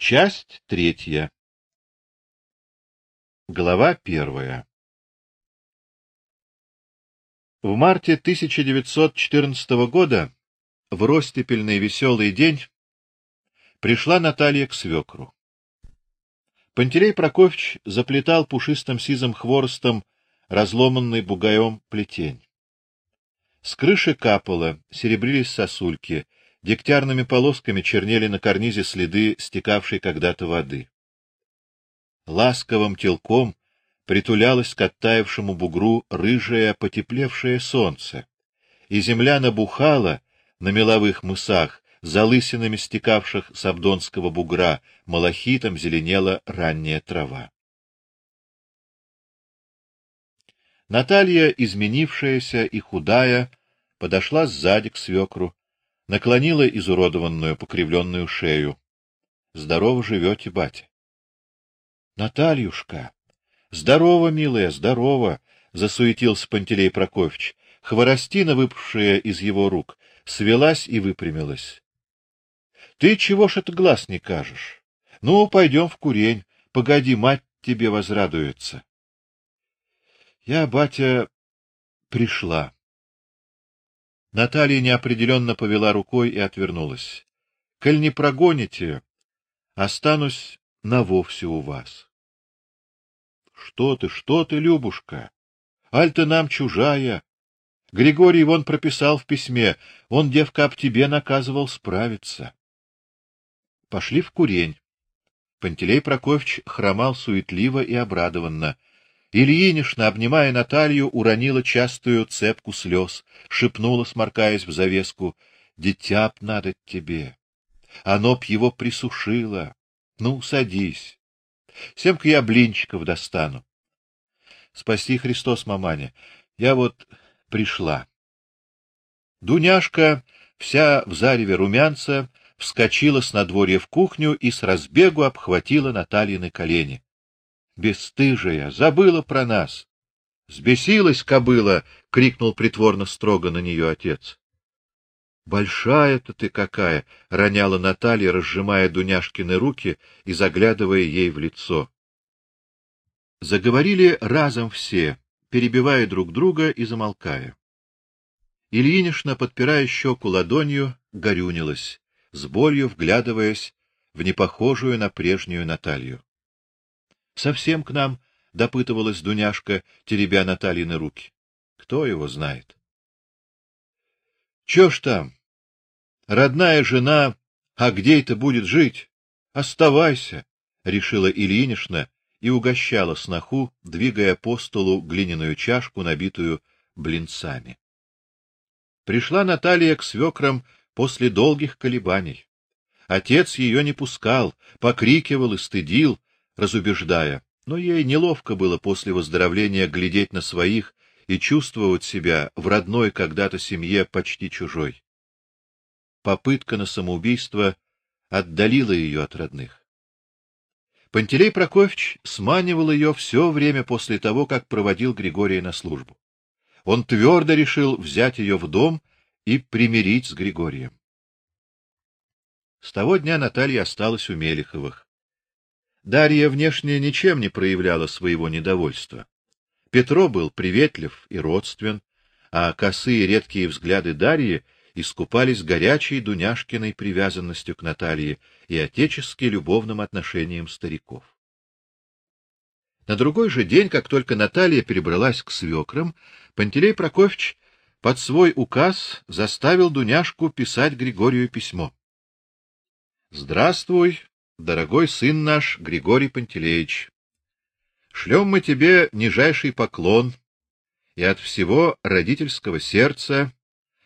Часть третья. Глава первая. В марте 1914 года, в ростепельный веселый день, пришла Наталья к свекру. Пантелей Прокофьевич заплетал пушистым сизым хворостом разломанный бугаем плетень. С крыши капало, серебрились сосульки, дегтярными полосками чернели на карнизе следы стекавшей когда-то воды. Ласковым телком притулялось к оттаившему бугру рыжее потеплевшее солнце, и земля набухала на меловых мысах, залысинами стекавших с Абдонского бугра, малахитом зеленела ранняя трава. Наталья, изменившаяся и худая, подошла сзади к свекру, наклонила изуродованную покривленную шею. Здорово живете, батя. Натальюшка, здорово, милая, здорово, засуетился Пантелей Прокофьевич. Хворостина, выпавшая из его рук, свелась и выпрямилась. Ты чего ж это глаз не кажешь? Ну, пойдем в курень. Погоди, мать тебе возрадуется. Я, батя, пришла. Наталья неопределенно повела рукой и отвернулась. Коль не прогоните, останусь на вовсе у вас. Что ты, что ты, Любушка? Аль ты нам чужая. Григорий вон прописал в письме, он девка об тебе наказывал справиться. Пошли в курень. Пантелей Прокофьевич хромал суетливо и обрадованно. Ильинишна, обнимая Наталью, уронила частую цепку слез, шепнула, сморкаясь в завеску: "Дитя б надо тебе. Оно б его присушило. Ну, садись. Семка я блинчиков достану. Спаси Христос, маманя. Я вот пришла. Дуняшка, вся в зареве румянца, вскочила с надворья в кухню и с разбегу обхватила Натальины колени бесстыжая, забыла про нас. Сбесилась кобыла, крикнул притворно строго на нее отец. Большая-то ты какая, роняла Наталья, разжимая Дуняшкины руки и заглядывая ей в лицо. Заговорили разом все, перебивая друг друга и замолкая. Ильинишна, подпирая щеку ладонью, горюнилась, с болью вглядываясь в непохожую на прежнюю Наталью. Совсем к нам, допытывалась Дуняшка, теребя Натальины руки. Кто его знает? Что ж там? Родная жена, а где это будет жить? Оставайся, решила Ильинишна и угощала сноху, двигая по столу глиняную чашку, набитую блинцами. Пришла Наталья к свекрам после долгих колебаний. Отец ее не пускал, покрикивал и стыдил, разубеждая, но ей неловко было после выздоровления глядеть на своих и чувствовать себя в родной когда-то семье почти чужой. Попытка на самоубийство отдалила ее от родных. Пантелей Прокофьевич сманивал ее все время после того, как проводил Григория на службу. Он твердо решил взять ее в дом и примирить с Григорием. С того дня Наталья осталась у Мелиховых. Дарья внешне ничем не проявляла своего недовольства. Петро был приветлив и родствен, а косые редкие взгляды Дарьи искупались горячей Дуняшкиной привязанностью к Наталье и отечески любовным отношением стариков. На другой же день, как только Наталья перебралась к свекрам, Пантелей Прокофьевич под свой указ заставил Дуняшку писать Григорию письмо. Здравствуй, дорогой сын наш Григорий Пантелеич, шлем мы тебе нижайший поклон и от всего родительского сердца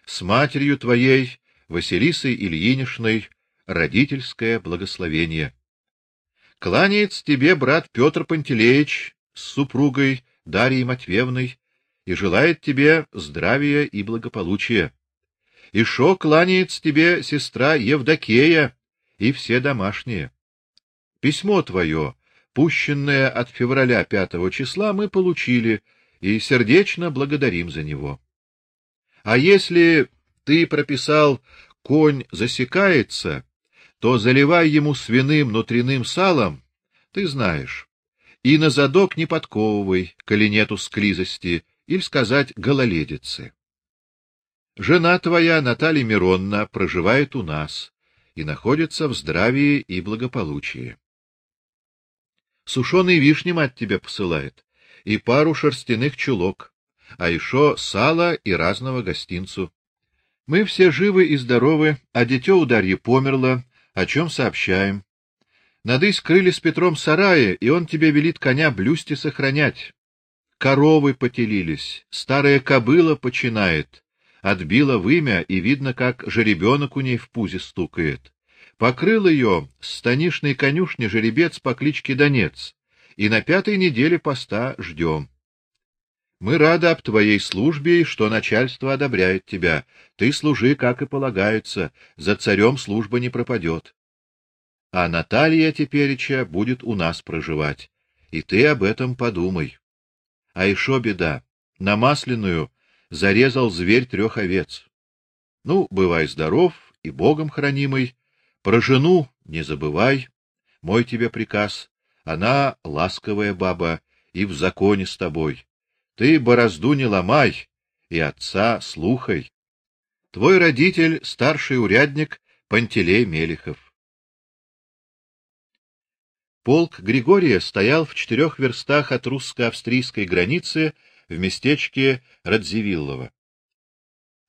с матерью твоей Василисой Ильинишной родительское благословение. Кланяется тебе брат Петр Пантелеич с супругой Дарьей Матвеевной и желает тебе здравия и благополучия. И шо кланяется тебе сестра Евдокея и все домашние. Письмо твое, пущенное от февраля пятого числа, мы получили и сердечно благодарим за него. А если ты прописал конь засекается, то заливай ему свиным внутренним салом, ты знаешь. И на задок не подковывай, коли нету склизости, или сказать гололедицы. Жена твоя, Наталья Миронна, проживает у нас и находится в здравии и благополучии. Сушеные вишни мать тебе посылает, и пару шерстяных чулок, а еще сало и разного гостинцу. Мы все живы и здоровы, а дитё у Дарьи померло, о чем сообщаем. Нады скрыли с Петром сарае, и он тебе велит коня блюсти сохранять. Коровы потелились, старая кобыла починает, отбила вымя, и видно, как жеребенок у ней в пузе стукает. Покрыл ее с станишной конюшни жеребец по кличке Донец, и на пятой неделе поста ждем. Мы рады об твоей службе и что начальство одобряет тебя. Ты служи, как и полагается, за царем служба не пропадет а Наталья тепереча будет у нас проживать. И ты об этом подумай. А еще беда. На масляную зарезал зверь трех овец. Ну, бывай здоров и Богом хранимый. Про жену не забывай. Мой тебе приказ. Она ласковая баба и в законе с тобой. Ты борозду не ломай и отца слухай. Твой родитель старший урядник Пантелей Мелихов. Полк Григория стоял в четырех верстах от русско-австрийской границы в местечке Радзивиллово.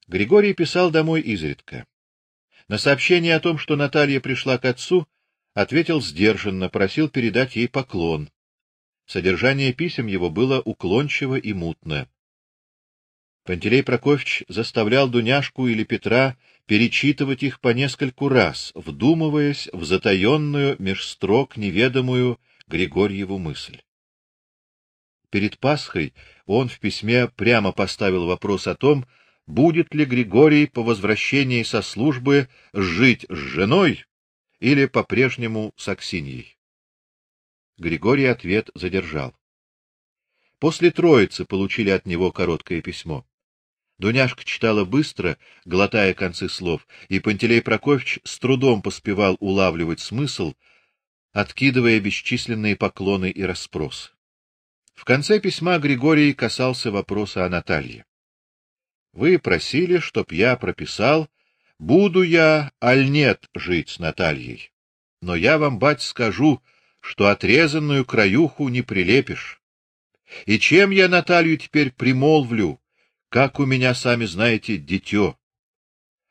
Григорий писал домой изредка. На сообщение о том, что Наталья пришла к отцу, ответил сдержанно, просил передать ей поклон. Содержание писем его было уклончиво и мутно. Пантелей Прокофьевич заставлял Дуняшку или Петра перечитывать их по нескольку раз, вдумываясь в затаенную меж строк неведомую Григорьеву мысль. Перед Пасхой он в письме прямо поставил вопрос о том, будет ли Григорий по возвращении со службы жить с женой или по-прежнему с Аксиньей. Григорий ответ задержал. После Троицы получили от него короткое письмо. Дуняшка читала быстро, глотая концы слов, и Пантелей Прокофьевич с трудом поспевал улавливать смысл, откидывая бесчисленные поклоны и расспросы. В конце письма Григорий касался вопроса о Наталье. Вы просили, чтоб я прописал, буду я аль нет жить с Натальей. Но я вам, бать, скажу, что отрезанную краюху не прилепишь. И чем я Наталью теперь примолвлю, как у меня, сами знаете, дитё.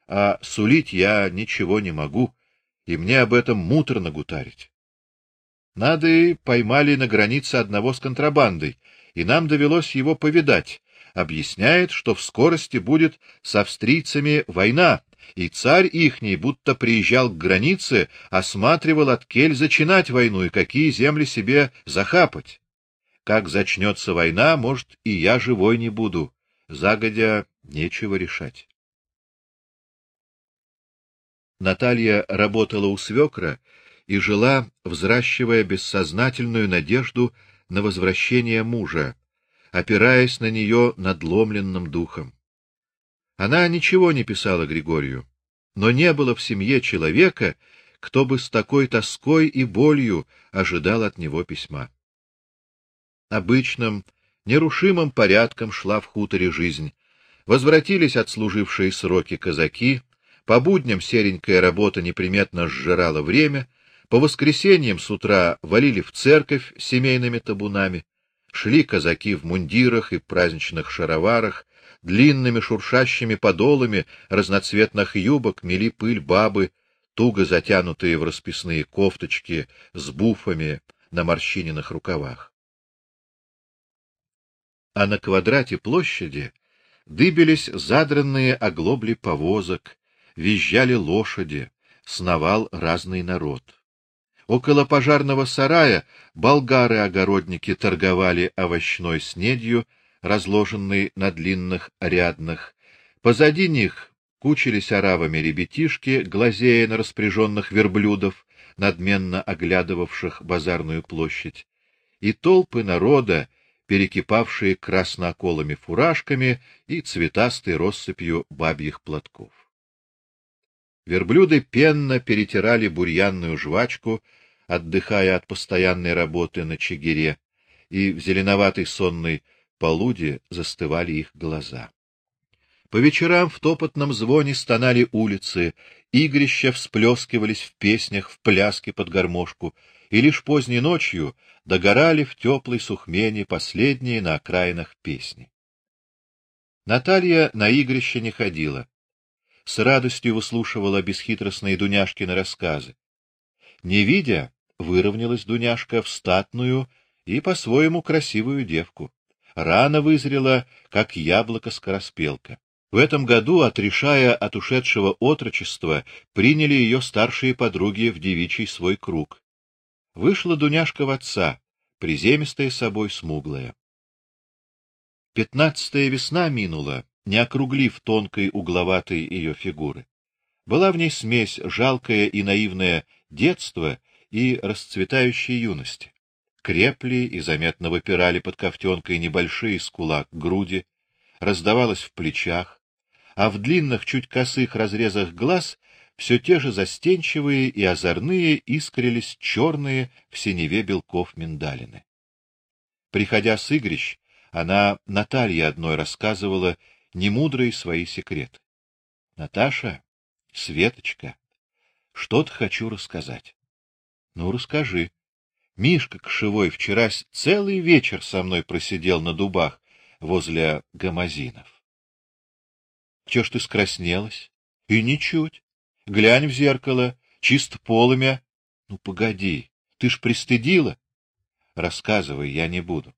А сулить я ничего не могу, и мне об этом муторно гутарить. И поймали на границе одного с контрабандой, и нам довелось его повидать. Объясняет, что в скорости будет с австрийцами война, и царь ихний будто приезжал к границе, осматривал от кель зачинать войну и какие земли себе захапать. Как зачнется война, может, и я живой не буду загодя нечего решать. Наталья работала у свекра и жила, взращивая бессознательную надежду на возвращение мужа, опираясь на нее надломленным духом. Она ничего не писала Григорию, но не было в семье человека, кто бы с такой тоской и болью ожидал от него письма. Обычным, нерушимым порядком шла в хуторе жизнь. Возвратились отслужившие сроки казаки, по будням серенькая работа неприметно сжирала время, по воскресеньям с утра валили в церковь семейными табунами, шли казаки в мундирах и праздничных шароварах, длинными шуршащими подолами разноцветных юбок мели пыль бабы, туго затянутые в расписные кофточки с буфами на морщиненных рукавах а на квадрате площади дыбились задранные оглобли повозок, визжали лошади, сновал разный народ. Около пожарного сарая болгары-огородники торговали овощной снедью, разложенной на длинных рядных. Позади них кучились оравами ребятишки, глазея на распряженных верблюдов, надменно оглядывавших базарную площадь. И толпы народа перекипавшие красноколыми фуражками и цветастой россыпью бабьих платков. Верблюды пенно перетирали бурьянную жвачку, отдыхая от постоянной работы на чигире, и в зеленоватой сонной полуде застывали их глаза. По вечерам в топотном звоне стонали улицы, игрища всплескивались в песнях, в пляске под гармошку, и лишь поздней ночью догорали в теплой сухмене последние на окраинах песни. Наталья на игрище не ходила. С радостью выслушивала бесхитростные Дуняшкины рассказы. Не видя, выровнялась Дуняшка в статную и по-своему красивую девку. Рано вызрела, как яблоко-скороспелка. В этом году, отрешая от ушедшего отрочества, приняли ее старшие подруги в девичий свой круг. Вышла Дуняшка в отца, приземистая собой, смуглая. Пятнадцатая весна минула, не округлив тонкой угловатой ее фигуры. Была в ней смесь жалкое и наивное детства и расцветающей юности. Крепли и заметно выпирали под ковтенкой небольшие с кулак груди, раздавалось в плечах, а в длинных, чуть косых разрезах глаз все те же застенчивые и озорные искрились черные в синеве белков миндалины. Приходя с игрищ, она Наталье одной рассказывала немудрые свои секреты. Наташа, Светочка, что-то хочу рассказать. Ну, расскажи. Мишка Кшевой вчера целый вечер со мной просидел на дубах возле гамазинов. Че ж ты скраснелась? И ничуть. Глянь в зеркало, чисто полымя. Ну погоди, ты ж пристыдила. Рассказывай, я не буду.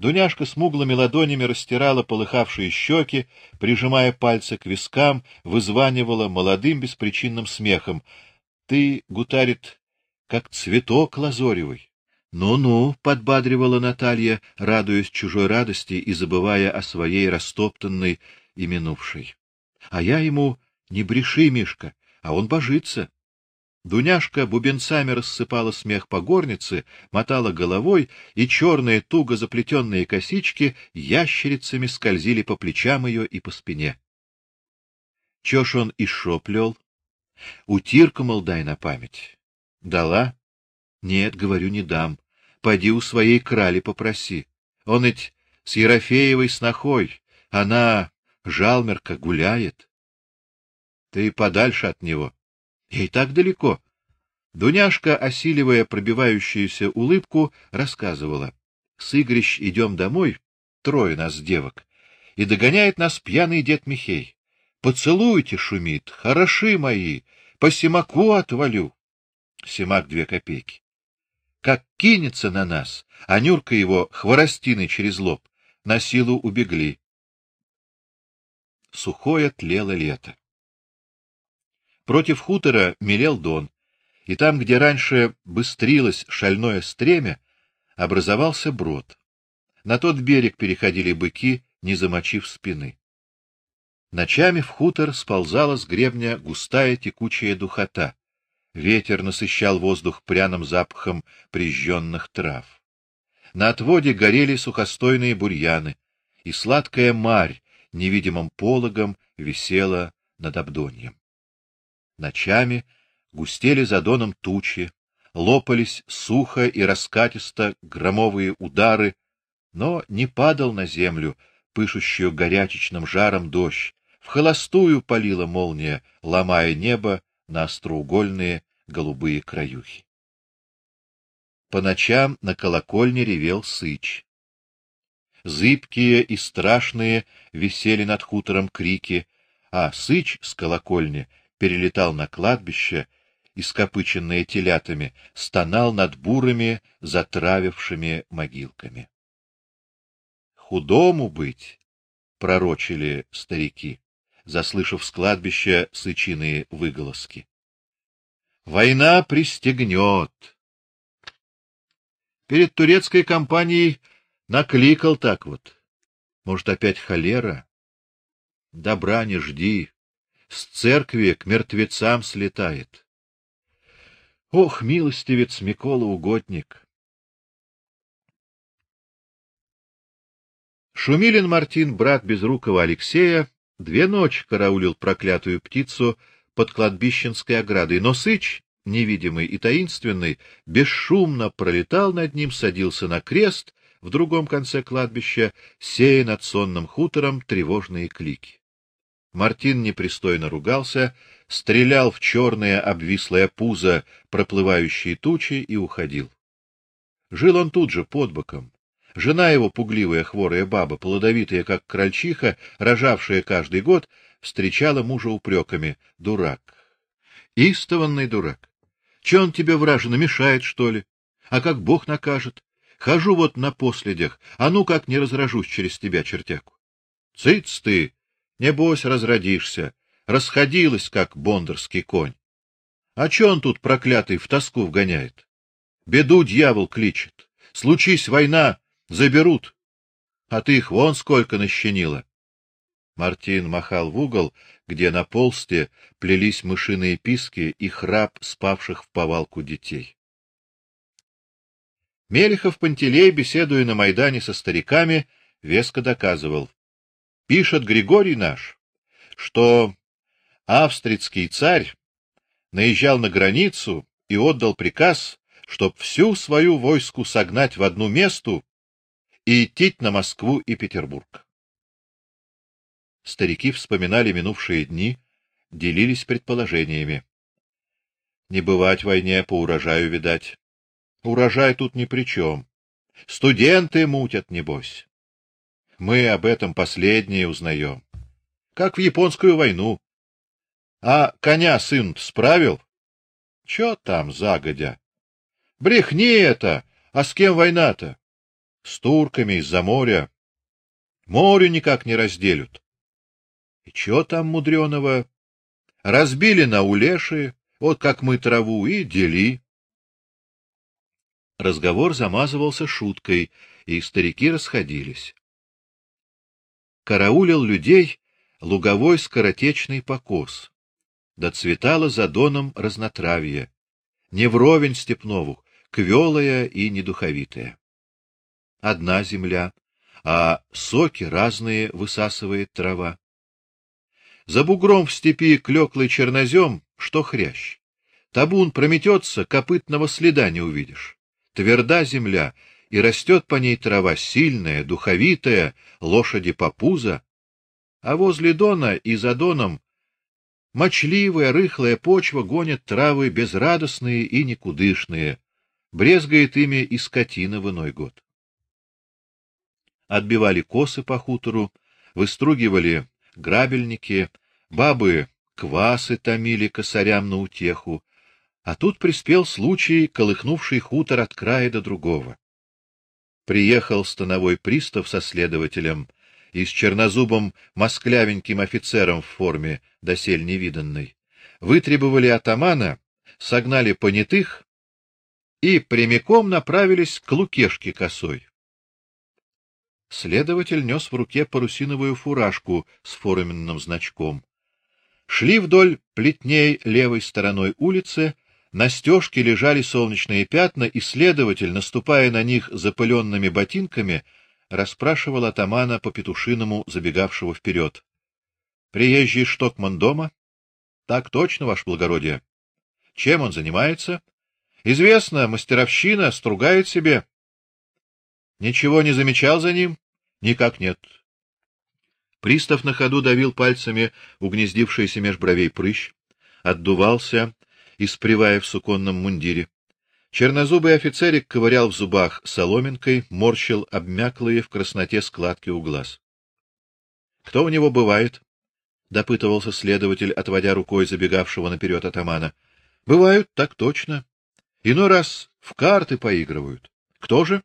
Дуняшка смуглыми ладонями растирала полыхавшие щеки, прижимая пальцы к вискам, вызванивала молодым беспричинным смехом. Ты, гутарит, как цветок лазоревый. Ну-ну, подбадривала Наталья, радуясь чужой радости и забывая о своей растоптанной и минувшей. А я ему: "Не бреши, Мишка", а он божится. Дуняшка бубенцами рассыпала смех по горнице, мотала головой, и черные туго заплетенные косички ящерицами скользили по плечам ее и по спине. Чё ж он и шоплёл? Утирку, мол, дай на память. Дала? Нет, говорю, не дам. Пойди у своей крали попроси. Он ведь с Ерофеевой снохой, она жалмерка гуляет. Ты подальше от него. Ей так далеко. Дуняшка, осиливая пробивающуюся улыбку, рассказывала: "С игрищ идем домой, трое нас девок, и догоняет нас пьяный дед Михей. Поцелуйте, шумит, хороши мои, по симаку отвалю". Симак две копейки. Как кинется на нас, а Нюрка его хворостиной через лоб, на силу убегли. Сухое тлело лето. Против хутора мелел дон, и там, где раньше быстрилось шальное стремя, образовался брод. На тот берег переходили быки, не замочив спины. Ночами в хутор сползала с гребня густая текучая духота. Ветер насыщал воздух пряным запахом прижженных трав. На отводе горели сухостойные бурьяны, и сладкая марь невидимым пологом висела над Абдоньем. Ночами густели за доном тучи, лопались сухо и раскатисто громовые удары, но не падал на землю, пышущую горячечным жаром дождь. В холостую полила молния, ломая небо на остроугольные голубые краюхи. По ночам на колокольне ревел сыч. Зыбкие и страшные висели над хутором крики, а сыч с колокольни перелетал на кладбище и скопыченные телятами стонал над бурыми, затравившими могилками. Худому быть, пророчили старики, заслышав с кладбища сычиные выголоски. Война пристегнет. Перед турецкой кампанией накликал так вот. Может, опять холера? Добра не жди с церкви к мертвецам слетает. Ох, милостивец Микола угодник. Шумилин Мартин, брат безрукого Алексея, две ночи караулил проклятую птицу под кладбищенской оградой, но Сыч, невидимый и таинственный, бесшумно пролетал над ним, садился на крест в другом конце кладбища, сея над сонным хутором тревожные клики. Мартин непристойно ругался, стрелял в черное обвислое пузо проплывающие тучи и уходил. Жил он тут же под боком. Жена его, пугливая хворая баба, плодовитая как крольчиха, рожавшая каждый год, встречала мужа упреками: "Дурак. Истованный дурак. Че он тебе вражина мешает, что ли? А как Бог накажет? Хожу вот на последях, а ну как не разражусь через тебя, чертяку. Цыц ты, небось разродишься, расходилась как бондарский конь. А че он тут проклятый в тоску вгоняет? Беду дьявол кличет. Случись война, заберут. А ты их вон сколько нащенила. Мартин махал в угол, где на полсте плелись мышиные писки и храп спавших в повалку детей. Мелехов Пантелей, беседуя на Майдане со стариками, веско доказывал: пишет Григорий наш, что австрийский царь наезжал на границу и отдал приказ, чтоб всю свою войску согнать в одну месту и идти на Москву и Петербург. Старики вспоминали минувшие дни, делились предположениями. Не бывать войне по урожаю, видать. Урожай тут ни при чем. Студенты мутят небось. Мы об этом последнее узнаем. Как в японскую войну. А коня сын справил? Что там загодя? Брехни это. А с кем война-то? С турками из-за моря. Море никак не разделют. И что там мудреного? Разбили на улеши, вот как мы траву и дели. Разговор замазывался шуткой, и старики расходились. Караулил людей луговой скоротечный покос. Доцветало за доном разнотравье, не вровень степнову, квелая и недуховитая. Одна земля, а соки разные высасывает трава. За бугром в степи клёклый чернозем, что хрящ. Табун прометется, копытного следа не увидишь. Тверда земля, и растет по ней трава сильная, духовитая, лошади по пузо. А возле дона и за доном мочливая, рыхлая почва гонит травы безрадостные и никудышные, брезгает ими и скотина в иной год. Отбивали косы по хутору, выстругивали грабельники, бабы квасы томили косарям на утеху, а тут приспел случай, колыхнувший хутор от края до другого. Приехал становой пристав со следователем и с чернозубым москлявеньким офицером в форме, досель невиданной. Вытребовали атамана, согнали понятых и прямиком направились к Лукешке косой. Следователь нес в руке парусиновую фуражку с форменным значком. Шли вдоль плетней левой стороной улицы, на стежке лежали солнечные пятна, и следователь, наступая на них запыленными ботинками, расспрашивал атамана по петушиному, забегавшего вперед. Приезжий штокман дома? Так точно, ваше благородие. Чем он занимается? Известно, мастеровщина, стругает себе. Ничего не замечал за ним? Никак нет. Пристав на ходу давил пальцами угнездившийся меж бровей прыщ, отдувался, испревая в суконном мундире. Чернозубый офицерик ковырял в зубах соломинкой, морщил обмяклые в красноте складки у глаз. Кто у него бывает? допытывался следователь, отводя рукой забегавшего наперед атамана. Бывают, так точно. Иной раз в карты поигрывают. Кто же?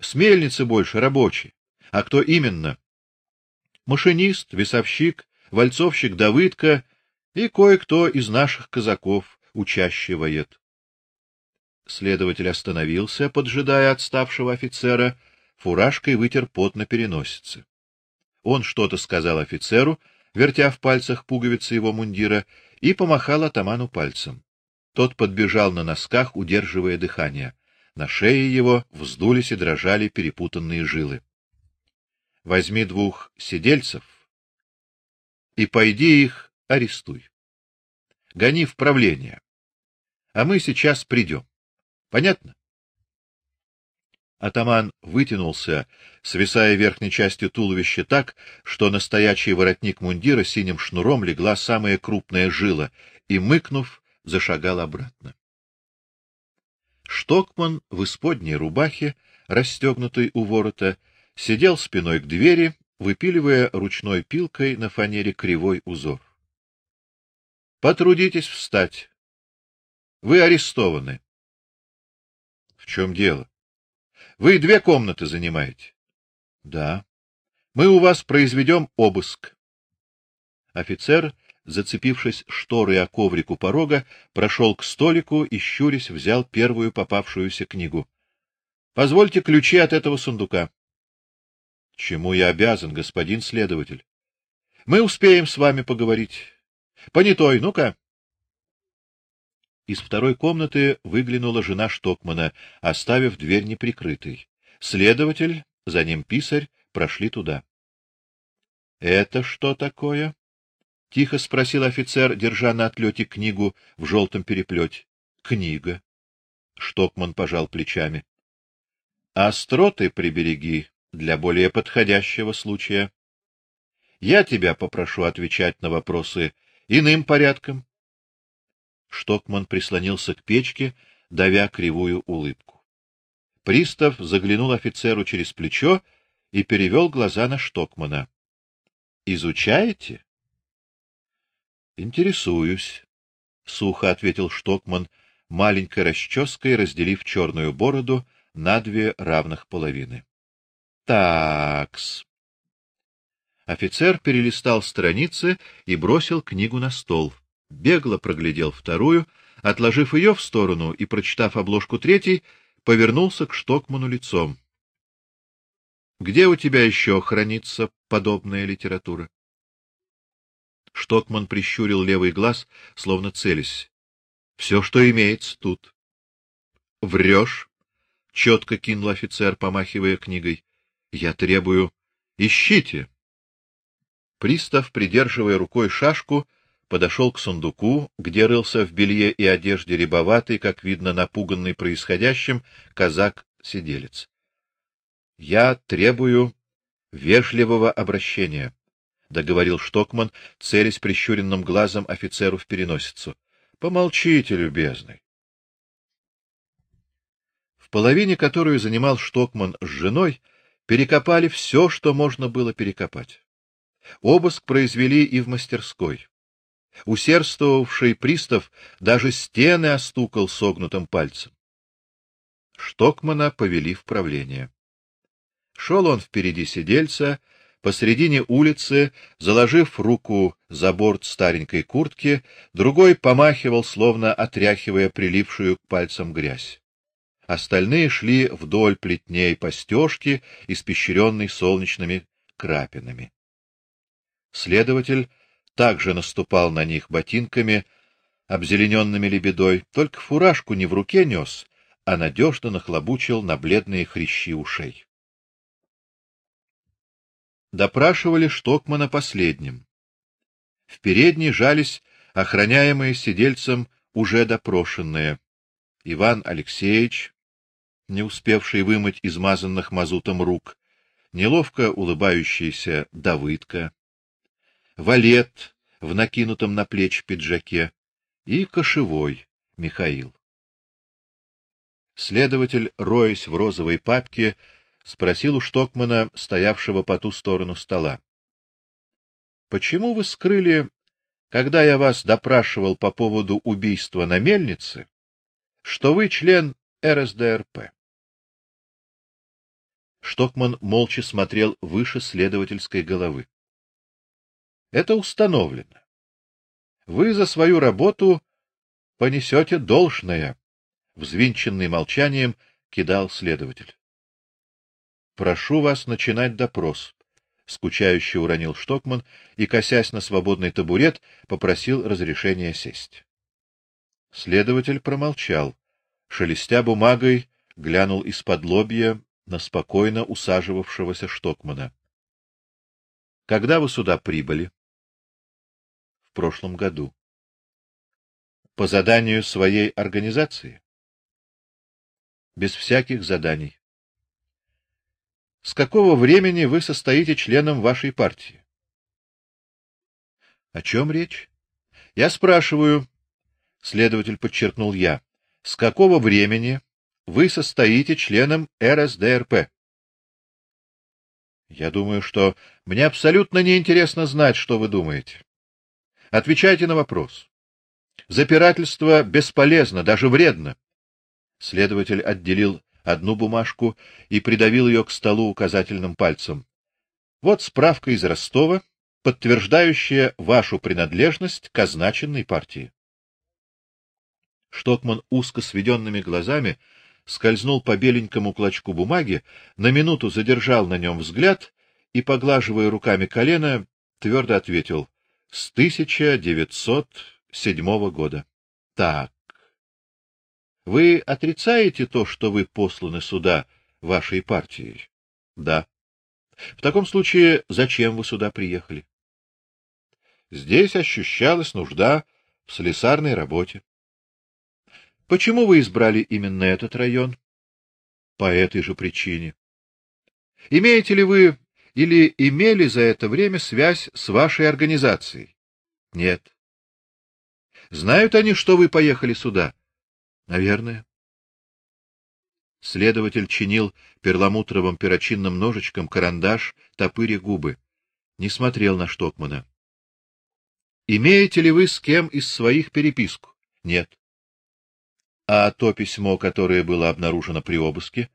С мельницы больше рабочий. А кто именно? Машинист, весовщик, вальцовщик Давыдка и кое-кто из наших казаков учащивает. Следователь остановился, поджидая отставшего офицера, фуражкой вытер пот на переносице. Он что-то сказал офицеру, вертя в пальцах пуговицы его мундира, и помахал атаману пальцем. Тот подбежал на носках, удерживая дыхание. На шее его вздулись и дрожали перепутанные жилы. Возьми двух сидельцев и пойди их арестуй. Гони в правление. А мы сейчас придем. Понятно? Атаман вытянулся, свисая верхней частью туловища так, что на стоячий воротник мундира синим шнуром легла самая крупная жила, и мыкнув, зашагал обратно. Штокман в исподней рубахе, расстегнутой у ворота, сидел спиной к двери, выпиливая ручной пилкой на фанере кривой узор. Потрудитесь встать. Вы арестованы. В чем дело? Вы две комнаты занимаете? Да. Мы у вас произведем обыск. Офицер, зацепившись шторой о коврик у порога, прошел к столику и щурясь взял первую попавшуюся книгу. Позвольте ключи от этого сундука. Чему я обязан, господин следователь? Мы успеем с вами поговорить. Понятой, ну-ка. Из второй комнаты выглянула жена Штокмана, оставив дверь неприкрытой. Следователь, за ним писарь, прошли туда. Это что такое? тихо спросил офицер, держа на отлете книгу в желтом переплете. Книга. Штокман пожал плечами. Остроты прибереги для более подходящего случая. Я тебя попрошу отвечать на вопросы иным порядком. Штокман прислонился к печке, давя кривую улыбку. Пристав заглянул офицеру через плечо и перевел глаза на Штокмана. Изучаете? Интересуюсь, сухо ответил Штокман, маленькой расческой разделив черную бороду на две равных половины. Такс. Офицер перелистал страницы и бросил книгу на стол. Бегло проглядел вторую, отложив ее в сторону и прочитав обложку третьей, повернулся к Штокману лицом. Где у тебя еще хранится подобная литература? Штокман прищурил левый глаз, словно целясь. Все, что имеется тут. Врешь? четко кинул офицер, помахивая книгой. Я требую, ищите. Пристав, придерживая рукой шашку, подошел к сундуку, где рылся в белье и одежде рябоватый, как видно, напуганный происходящим, казак-сиделец. Я требую вежливого обращения, договорил Штокман, целясь прищуренным глазом офицеру в переносицу. Помолчите, любезный. В половине, которую занимал Штокман с женой, перекопали все, что можно было перекопать. Обыск произвели и в мастерской. Усердствовавший пристав даже стены остукал согнутым пальцем. Штокмана повели в правление. Шел он впереди сидельца, посредине улицы, заложив руку за борт старенькой куртки, другой помахивал, словно отряхивая прилившую к пальцам грязь. Остальные шли вдоль плетней постежки, испещренной солнечными крапинами. Следователь также наступал на них ботинками, обзелененными лебедой, только фуражку не в руке нес, а надежно нахлобучил на бледные хрящи ушей. Допрашивали Штокмана последним. В передней жались охраняемые сидельцем уже допрошенные: Иван Алексеевич, не успевший вымыть измазанных мазутом рук, неловко улыбающийся Давыдка, Валет в накинутом на плечи пиджаке и кошевой Михаил. Следователь, роясь в розовой папке, спросил у Штокмана, стоявшего по ту сторону стола: "Почему вы скрыли, когда я вас допрашивал по поводу убийства на мельнице, что вы член РСДРП?" Штокман молча смотрел выше следовательской головы. Это установлено. Вы за свою работу понесете должное, взвинченный молчанием кидал следователь. Прошу вас начинать допрос, скучающе уронил Штокман и, косясь на свободный табурет, попросил разрешения сесть. Следователь промолчал, шелестя бумагой, глянул из-под лобья на спокойно усаживавшегося Штокмана. Когда вы сюда прибыли? Прошлом году. по заданию своей организации? Без всяких заданий. С какого времени вы состоите членом вашей партии? О чем речь? Я спрашиваю, следователь подчеркнул я. С какого времени вы состоите членом РСДРП? Я думаю, что мне абсолютно неинтересно знать, что вы думаете. Отвечайте на вопрос. Запирательство бесполезно, даже вредно. Следователь отделил одну бумажку и придавил ее к столу указательным пальцем. Вот справка из Ростова, подтверждающая вашу принадлежность к означенной партии. Штокман узко сведенными глазами скользнул по беленькому клочку бумаги, на минуту задержал на нем взгляд и, поглаживая руками колено, твердо ответил: "С 1907 года". Так. Вы отрицаете то, что вы посланы сюда вашей партией? Да. В таком случае, зачем вы сюда приехали? Здесь ощущалась нужда в слесарной работе. Почему вы избрали именно этот район? По этой же причине. Имеете ли вы или имели за это время связь с вашей организацией? Нет. Знают они, что вы поехали сюда? Наверное. Следователь чинил перламутровым перочинным ножичком карандаш, топыря губы. Не смотрел на Штокмана. Имеете ли вы с кем из своих переписку? Нет. А то письмо, которое было обнаружено при обыске?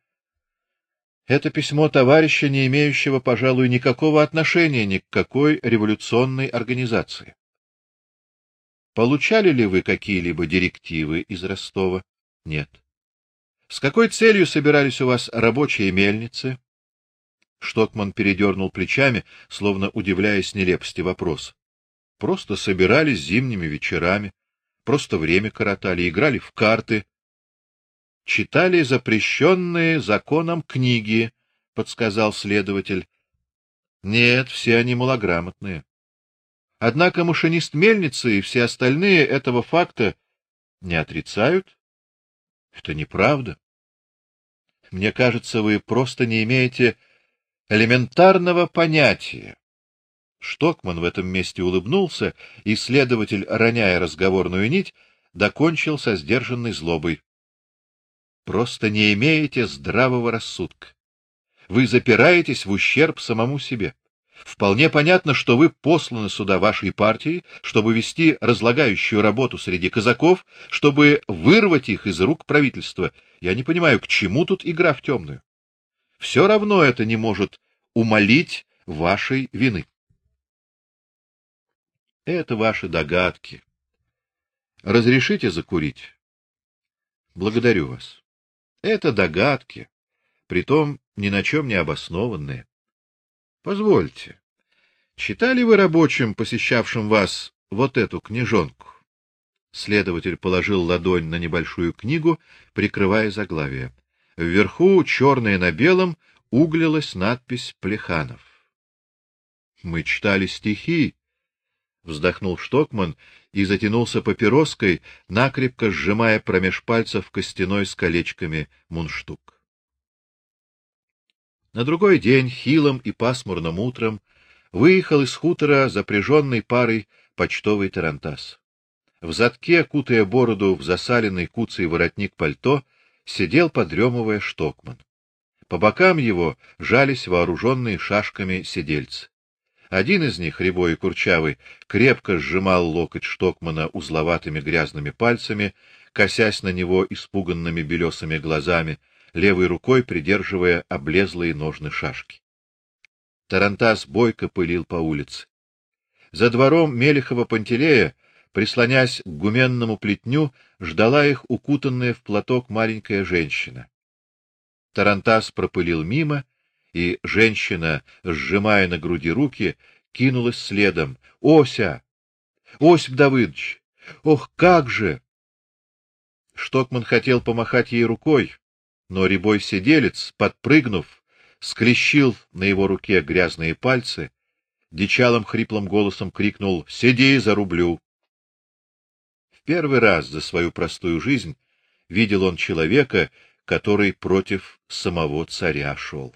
Это письмо товарища, не имеющего, пожалуй, никакого отношения ни к какой революционной организации. Получали ли вы какие-либо директивы из Ростова? Нет. С какой целью собирались у вас рабочие мельницы? Штокман передернул плечами, словно удивляясь нелепости вопроса. Просто собирались зимними вечерами, просто время коротали, играли в карты, читали запрещенные законом книги, подсказал следователь. Нет, все они малограмотные. Однако машинист мельницы и все остальные этого факта не отрицают. Это неправда. Мне кажется, вы просто не имеете элементарного понятия. Штокман в этом месте улыбнулся, и следователь, роняя разговорную нить, докончил со сдержанной злобой. Просто не имеете здравого рассудка. Вы запираетесь в ущерб самому себе. Вполне понятно, что вы посланы сюда вашей партией, чтобы вести разлагающую работу среди казаков, чтобы вырвать их из рук правительства. Я не понимаю, к чему тут игра в темную. Все равно это не может умолить вашей вины. Это ваши догадки. Разрешите закурить? Благодарю вас. Это догадки, притом ни на чем не обоснованные. Позвольте. Читали вы рабочим, посещавшим вас, вот эту книжонку? Следователь положил ладонь на небольшую книгу, прикрывая заглавие. Вверху черное на белом углилась надпись Плеханов. Мы читали стихи, вздохнул Штокман и затянулся папироской, накрепко сжимая промеж пальцев костяной с колечками мундштук. На другой день, хилым и пасмурным утром, выехал из хутора запряженный парой почтовый тарантас. В задке, кутая бороду в засаленный куцый воротник пальто, сидел подремывая Штокман. По бокам его жались вооруженные шашками сидельцы. Один из них, рябой и курчавый, крепко сжимал локоть Штокмана узловатыми грязными пальцами, косясь на него испуганными белесыми глазами, левой рукой придерживая облезлые ножны шашки. Тарантас бойко пылил по улице. За двором Мелехова Пантелея, прислонясь к гуменному плетню, ждала их укутанная в платок маленькая женщина. Тарантас пропылил мимо, и женщина, сжимая на груди руки, кинулась следом. Ося! Осип Давыдович! Ох, как же! Штокман хотел помахать ей рукой, но рябой сиделец, подпрыгнув, склещил на его руке грязные пальцы, дичалым хриплым голосом крикнул: "Сиди, за рублю". В первый раз за свою простую жизнь видел он человека, который против самого царя шел.